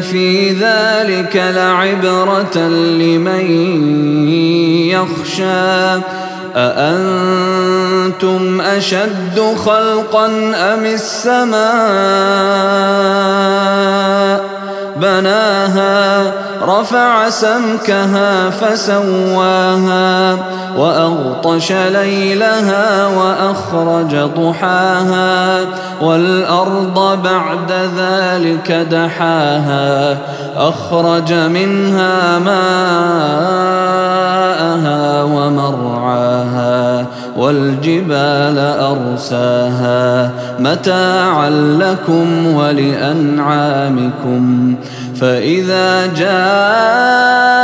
في ذلك لعبرة لمن يخشى أأنتم أشد خلقا أم السماء بناها رفع سمكها فسواها وأغطش ليلها وأخرج ضحاها والأرض بعد ذلك دحاها أخرج منها ماءها ومرعاها والجبال أرساها. متاعا لكم ولأنعامكم فإذا جاءت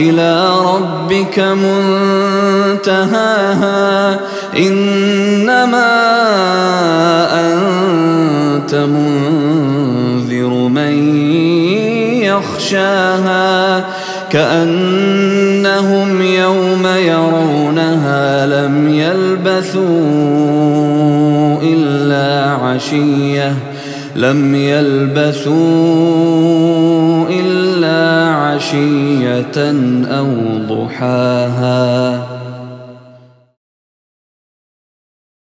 إلى ربك منتهاها. إنما أنت منذر من يخشاها. كأنهم يوم يرونها لم يلبثوا إلا عشية. لم يلبثوا عشية أو ضحاها